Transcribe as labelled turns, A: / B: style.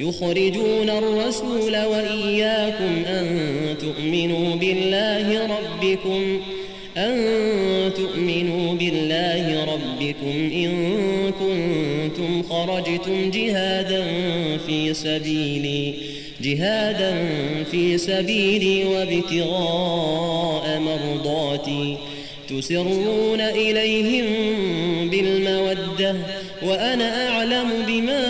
A: يخرجون الرسول وإياكم أن تؤمنوا بالله ربكم أن تؤمنوا بالله ربكم إن كنتم خرجتم جهادا في سبيلي جهادا في سبيلي وابتغاء مرضاتي. تسرون إليهم بالمودة وأنا أعلم بما